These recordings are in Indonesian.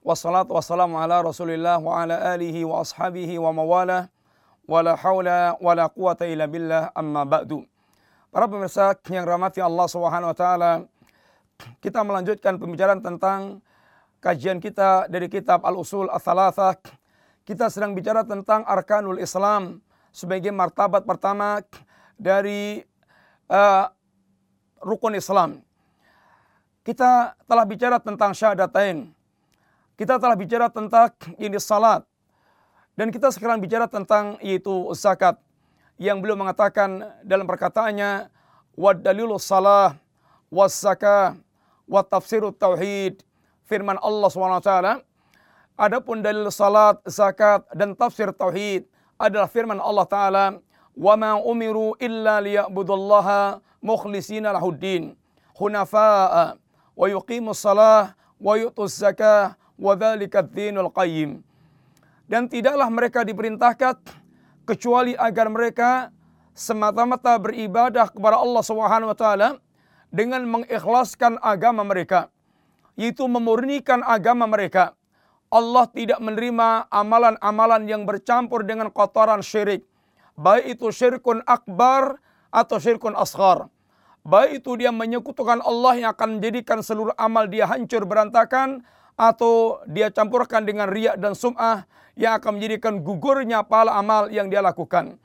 Wassalatu wassalamu ala rasulillah wa ala alihi wa ashabihi wa mawala Wa la hawla wa la quwata illa billah amma ba'du. Para pemirsa yang rahmati Allah subhanahu wa ta'ala Kita melanjutkan pembicaraan tentang Kajian kita dari kitab Al-Usul Al-Thalathah Kita sedang bicara tentang Arkanul Islam Sebagai martabat pertama dari uh, rukun Islam. Kita telah bicara tentang syahadatain kita telah bicara tentang ini salat. Dan kita sekarang bicara tentang yaitu zakat. Yang beliau mengatakan dalam perkataannya. Wad dalilu salah. Was zakah. Wa tafsirut tauhid. Firman Allah SWT. Adapun dalil salat, zakat dan tafsir tauhid adalah firman Allah Ta'ala. Wa ma umiru illa liya'budullaha mukhlisina lahuddin. Hunafa'a. Wa yuqimu salah. Wa yu'tus zakah wadzalika dinul qayyim. Dan tidaklah mereka diperintahkan kecuali agar mereka semata-mata beribadah kepada Allah Subhanahu wa taala dengan mengikhlaskan agama mereka, yaitu memurnikan agama mereka. Allah tidak menerima amalan-amalan yang bercampur dengan kotoran syirik, baik itu syirkun akbar atau syirkun asghar. Baik itu dia menyekutukan Allah yang akan menjadikan seluruh amal dia hancur berantakan atau dia campurkan dengan riak dan sum'ah yang akan menjadikan gugurnya pahala amal yang dia lakukan.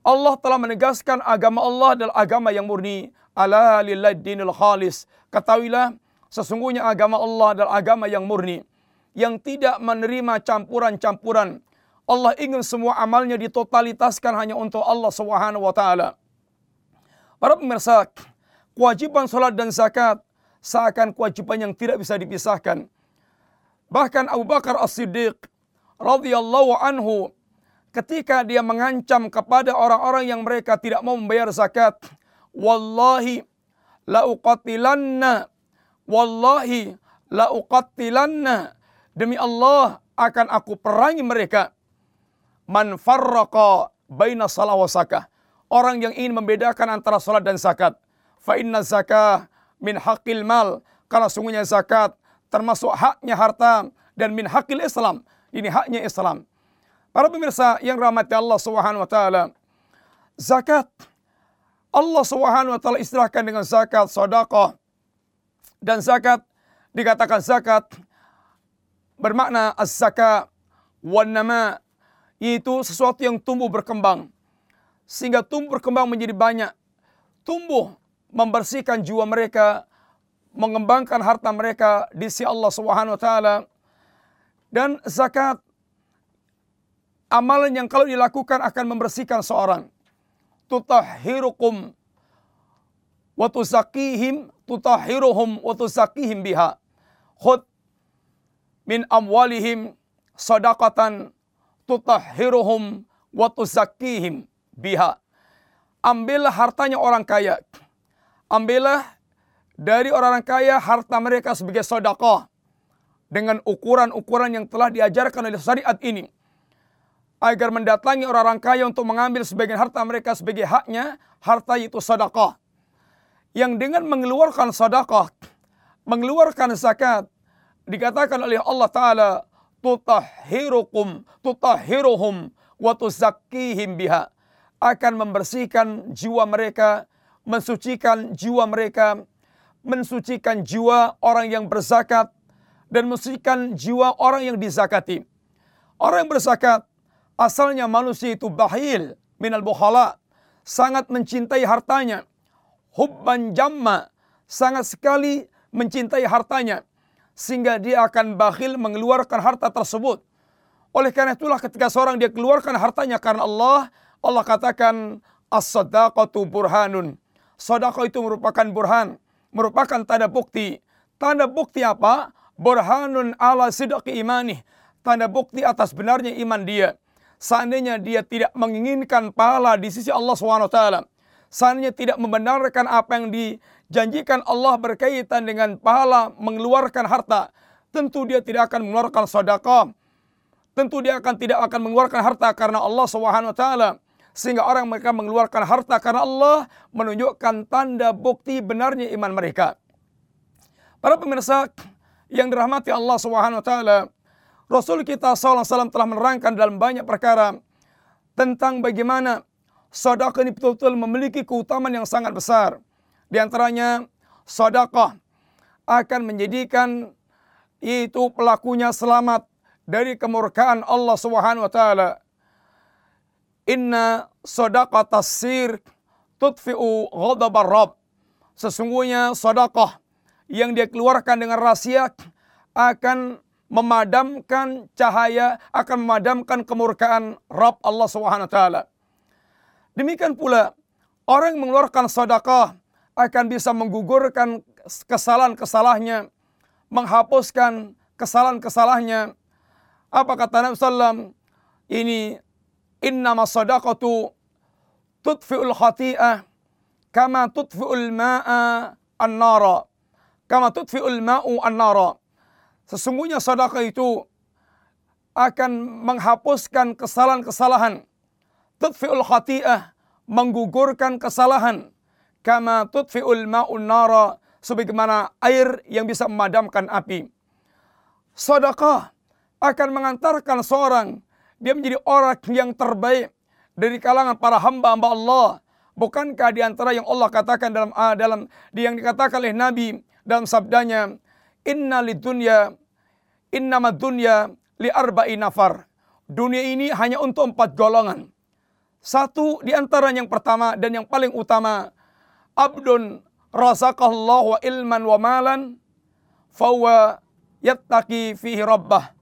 Allah telah menegaskan agama Allah adalah agama yang murni. Ala lillahi dinul khalis. Ketahuilah sesungguhnya agama Allah adalah agama yang murni. Yang tidak menerima campuran-campuran. Allah ingin semua amalnya ditotalitaskan hanya untuk Allah Subhanahu wa taala. Para pemirsa, kewajiban salat dan zakat seakan kewajiban yang tidak bisa dipisahkan. Bahkan Abu Bakar As-Siddiq radhiyallahu anhu ketika dia mengancam kepada orang-orang yang mereka tidak mau membayar zakat, wallahi la uqatilanna wallahi la uqatilanna demi Allah akan aku perangi mereka. Man farraqa baina salah wa zakah. Orang yang ingin membedakan antara salat dan zakat. Fa inna zakah min haqqil mal. Karena sungguhnya zakat termasuk haknya harta dan min hakil Islam. Ini haknya Islam. Para pemirsa yang rahmati Allah Subhanahu wa taala. Zakat Allah Subhanahu wa taala istilahkan dengan zakat, sedekah. Dan zakat dikatakan zakat bermakna az-zaka wan nama itu sesuatu yang tumbuh berkembang sehingga tumbuh berkembang menjadi banyak tumbuh membersihkan jiwa mereka mengembangkan harta mereka di sisi Allah Subhanahu wa taala. Dan zakat amalan yang kalau dilakukan akan membersihkan seorang. Tutahhirukum wa tuzakihim tutahhiruhum wa tuzakihim biha. Khud min amwalihim sadaqatan tutahhiruhum wa tuzakihim biha. Ambillah hartanya orang kaya. Ambillah dari orang-orang kaya harta mereka sebagai sodakoh dengan ukuran-ukuran yang telah diajarkan oleh syariat ini. Agar mendatangi orang-orang kaya untuk mengambil sebagian harta mereka sebagai haknya harta itu sodakoh yang dengan mengeluarkan sodakoh mengeluarkan zakat dikatakan oleh Allah Ta'ala tutahhirukum tutahhiruhum wa tuzakkihim biha. Akan membersihkan jiwa mereka mensucikan jiwa mereka mensucikan jiwa orang yang berzakat dan mensucikan jiwa orang yang dizakati. Orang yang berzakat asalnya manusia itu bahil minal bukhala, sangat mencintai hartanya. Hubban jamma, sangat sekali mencintai hartanya sehingga dia akan bakhil mengeluarkan harta tersebut. Oleh karena itulah ketika seorang dia keluarkan hartanya karena Allah, Allah katakan as-sadaqatu burhanun. Sedekah itu merupakan burhan merupakan tanda bukti. Tanda bukti apa? burhanun ala sidqi imanih, tanda bukti atas benarnya iman dia. Seandainya dia tidak menginginkan pahala di sisi Allah SWT, seandainya tidak membenarkan apa yang dijanjikan Allah berkaitan dengan pahala mengeluarkan harta, tentu dia tidak akan mengeluarkan sedekah. Tentu dia akan tidak akan mengeluarkan harta karena Allah SWT. Sehingga orang mereka mengeluarkan harta karena Allah menunjukkan tanda bukti benarnya iman mereka. Para pemirsa yang dirahmati Allah Subhanahu wa taala, Rasul kita SAW telah menerangkan dalam banyak perkara tentang bagaimana sedekah ini betul-betul memiliki keutamaan yang sangat besar. Di antaranya sedekah akan menjadikan itu pelakunya selamat dari kemurkaan Allah Subhanahu wa taala. Inna sadaqata sir tutfi'u ghadabar Rabb. Sesungguhnya sedekah yang dia keluarkan dengan rahasia akan memadamkan cahaya, akan memadamkan kemurkaan Rabb Allah Subhanahu wa taala. Demikian pula orang yang mengeluarkan sedekah akan bisa menggugurkan kesalahan-kesalahannya, menghapuskan kesalahan-kesalahannya. Apa kata Nabi sallam? Ini Innama sadaqatu tudfi'ul khati'ah kama tudfi'ul ma'a an-nara. Kama tudfi'ul ma'u an-nara. Sesungguhnya sedekah itu akan menghapuskan kesalahan-kesalahan. Tudfi'ul khati'ah menggugurkan kesalahan. Kama tudfi'ul ma'un nara sebagaimana air yang bisa memadamkan api. Sedekah akan mengantarkan seorang dia menjadi orang yang terbaik dari kalangan para hamba-hamba Allah. Bukankah di antara yang Allah katakan dalam uh, dalam yang dikatakan oleh Nabi dalam sabdanya, "Inna lidunya innama dunya li arba'i nafar." Dunia ini hanya untuk empat golongan. Satu di antara yang pertama dan yang paling utama, abdun razaqallahu wa ilman wa malan fawa yattaqi fihi rabbah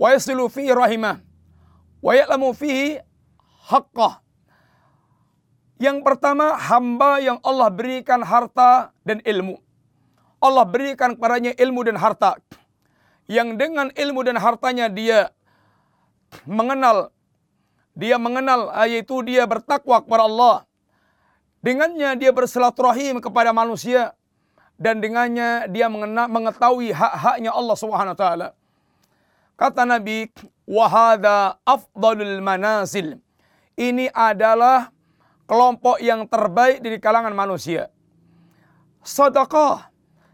wa yasilu fihi rahimah wa ya'lamu fihi haqqah. Yang pertama hamba yang Allah berikan harta dan ilmu. Allah berikan kepadanya ilmu dan harta. Yang dengan ilmu dan hartanya dia mengenal dia mengenal yaitu dia bertakwa kepada Allah. Dengannya dia bersilaturahim kepada manusia dan dengannya dia mengetahui hak-haknya Allah Subhanahu wa taala. Kata Nabi, wahada afdalul manazil. Ini adalah kelompok yang terbaik dari kalangan manusia. Sedekah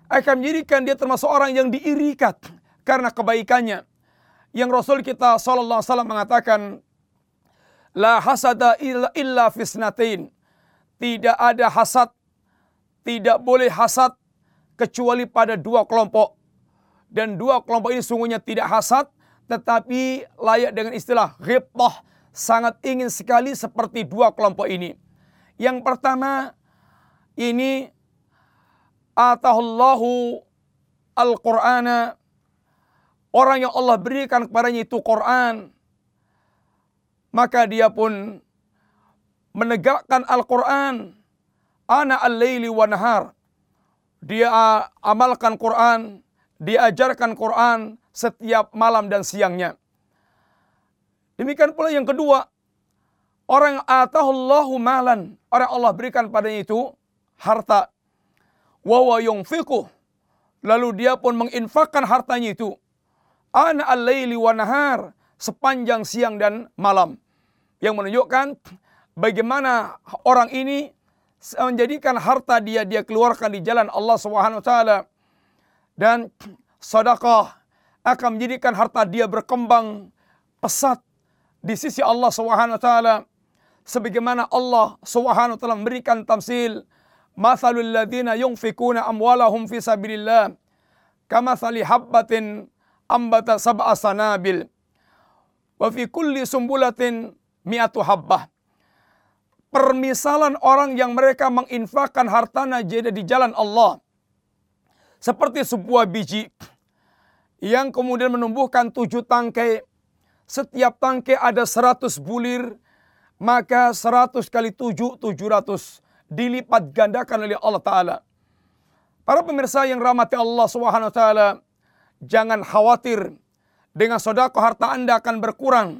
akan menjadikan dia termasuk orang yang diirikat karena kebaikannya. Yang Rasul kita wasallam mengatakan la hasada illa, illa fisnatain. Tidak ada hasad, tidak boleh hasad kecuali pada dua kelompok. Dan dua kelompok ini sungguhnya tidak hasad, tetapi layak dengan istilah ghibtah sangat ingin sekali seperti dua kelompok ini. Yang pertama ini atahullahu al-Qur'ana orang yang Allah berikan kepadanya itu Quran maka dia pun menegakkan Al-Quran ana al-laili wa nahar dia amalkan Quran diajarkan Quran setiap malam dan siangnya. Demikian pula yang kedua, orang atahullahu malan, orang Allah berikan padanya itu harta. Wa yunfiquh. Lalu dia pun menginfakkan hartanya itu. Ana al-laili wa nahar. Sepanjang siang dan malam. Yang menunjukkan bagaimana orang ini menjadikan harta dia dia keluarkan di jalan Allah Subhanahu wa taala dan sedekah akan menjadikan harta dia berkembang pesat di sisi Allah Subhanahu wa taala. Sebagaimana Allah Subhanahu wa taala memberikan tamsil mathalul ladzina yunfikuna amwalahum fi sabilillah kamathali habbatin ambata sab'a sanabil wa fi kulli sumbulatin mi'atu habbah. Permisalan orang yang mereka menginfakkan hartanya jadi di jalan Allah. Seperti sebuah biji yang kemudian menumbuhkan tujuh tangkai. Setiap tangkai ada seratus bulir, maka seratus kali tujuh, tujuh ratus. Dilipat gandakan oleh Allah Ta'ala. Para pemirsa yang rahmati Allah Subhanahu Ta'ala, Jangan khawatir dengan sodako harta anda akan berkurang.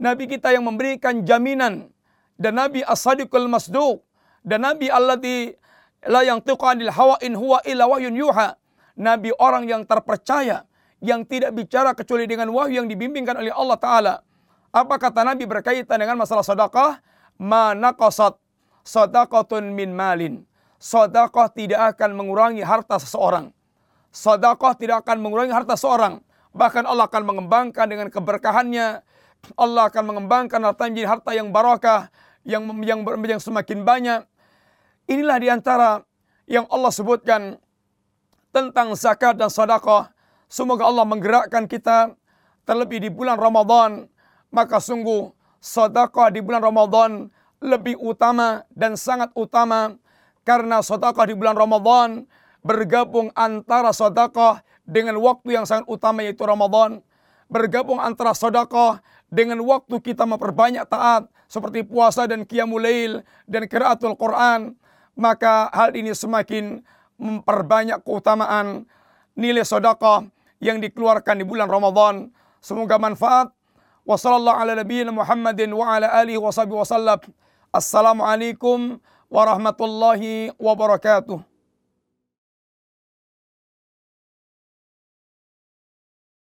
Nabi kita yang memberikan jaminan dan Nabi as-sadiqul masduq dan Nabi alladhi la yang tuqanil hawa in huwa illa yuha. Nabi orang yang terpercaya yang tidak bicara kecuali dengan wahyu yang dibimbingkan oleh Allah Ta'ala. Apa kata Nabi berkaitan dengan masalah sedekah? Mana kosot sadaqatun min malin. Sedekah tidak akan mengurangi harta seseorang. Sedekah tidak akan mengurangi harta seseorang. Bahkan Allah akan mengembangkan dengan keberkahannya. Allah akan mengembangkan harta menjadi harta yang barakah, yang yang, yang semakin banyak. Inilah di antara yang Allah sebutkan tentang zakat dan sedekah. Semoga Allah menggerakkan kita terlebih di bulan Ramadan. Maka sungguh sedekah di bulan Ramadan lebih utama dan sangat utama. Karena sedekah di bulan Ramadan bergabung antara sedekah dengan waktu yang sangat utama yaitu Ramadan. Bergabung antara sedekah dengan waktu kita memperbanyak taat seperti puasa dan qiyamul lail dan qiraatul Quran. Maka hal ini semakin memperbanyak keutamaan nilai sedekah yang dikeluarkan di bulan Ramadan semoga manfaat wa sallallahu ala nabiyina Muhammadin wa ala alihi wa sahbihi wasallam. Assalamualaikum warahmatullahi wabarakatuh.